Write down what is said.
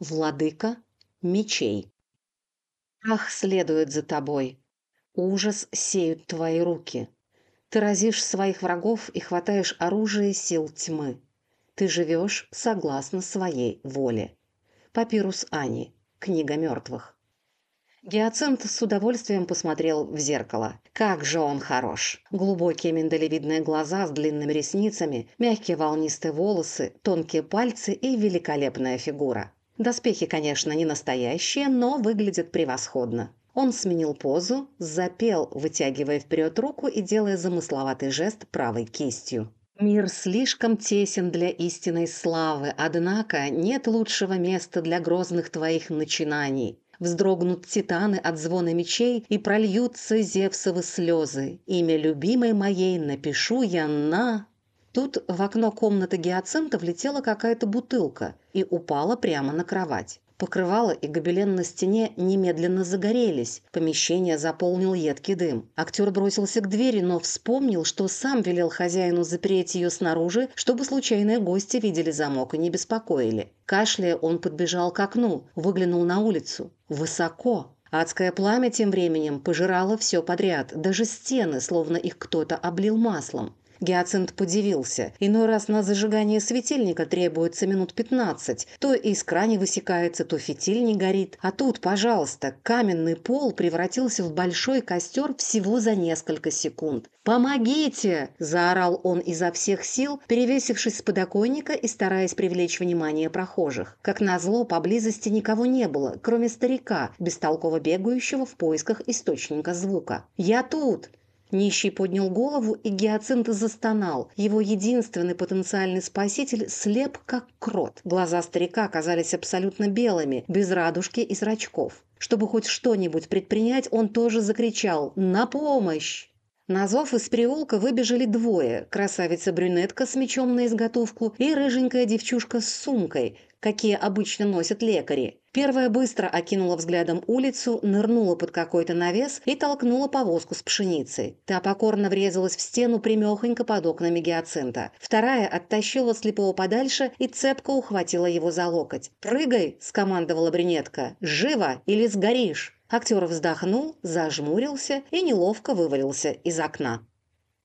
Владыка мечей. Ах, следует за тобой. Ужас сеют твои руки. Ты разишь своих врагов и хватаешь оружие сил тьмы. Ты живешь согласно своей воле. Папирус Ани. Книга мертвых. Гиацинт с удовольствием посмотрел в зеркало. Как же он хорош! Глубокие миндалевидные глаза с длинными ресницами, мягкие волнистые волосы, тонкие пальцы и великолепная фигура. Доспехи, конечно, не настоящие, но выглядят превосходно. Он сменил позу, запел, вытягивая вперед руку и делая замысловатый жест правой кистью. Мир слишком тесен для истинной славы, однако нет лучшего места для грозных твоих начинаний. Вздрогнут титаны от звона мечей и прольются Зевсовы слезы. Имя любимой моей напишу я на... Тут в окно комнаты гиацинта влетела какая-то бутылка и упала прямо на кровать. Покрывало и гобелен на стене немедленно загорелись. Помещение заполнил едкий дым. Актер бросился к двери, но вспомнил, что сам велел хозяину запереть ее снаружи, чтобы случайные гости видели замок и не беспокоили. Кашляя, он подбежал к окну, выглянул на улицу. Высоко. Адское пламя тем временем пожирало все подряд, даже стены, словно их кто-то облил маслом. Гиацинт подивился. Иной раз на зажигание светильника требуется минут пятнадцать. То искра не высекается, то фитиль не горит. А тут, пожалуйста, каменный пол превратился в большой костер всего за несколько секунд. «Помогите!» – заорал он изо всех сил, перевесившись с подоконника и стараясь привлечь внимание прохожих. Как назло, поблизости никого не было, кроме старика, бестолково бегающего в поисках источника звука. «Я тут!» Нищий поднял голову, и Гиацинт застонал. Его единственный потенциальный спаситель слеп, как крот. Глаза старика оказались абсолютно белыми, без радужки и зрачков. Чтобы хоть что-нибудь предпринять, он тоже закричал «На помощь!». На зов из переулка выбежали двое – красавица-брюнетка с мечом на изготовку и рыженькая девчушка с сумкой, какие обычно носят лекари. Первая быстро окинула взглядом улицу, нырнула под какой-то навес и толкнула повозку с пшеницей. Та покорно врезалась в стену примехонько под окнами гиацинта. Вторая оттащила слепого подальше и цепко ухватила его за локоть. «Прыгай!» – скомандовала брюнетка. «Живо или сгоришь!» Актер вздохнул, зажмурился и неловко вывалился из окна.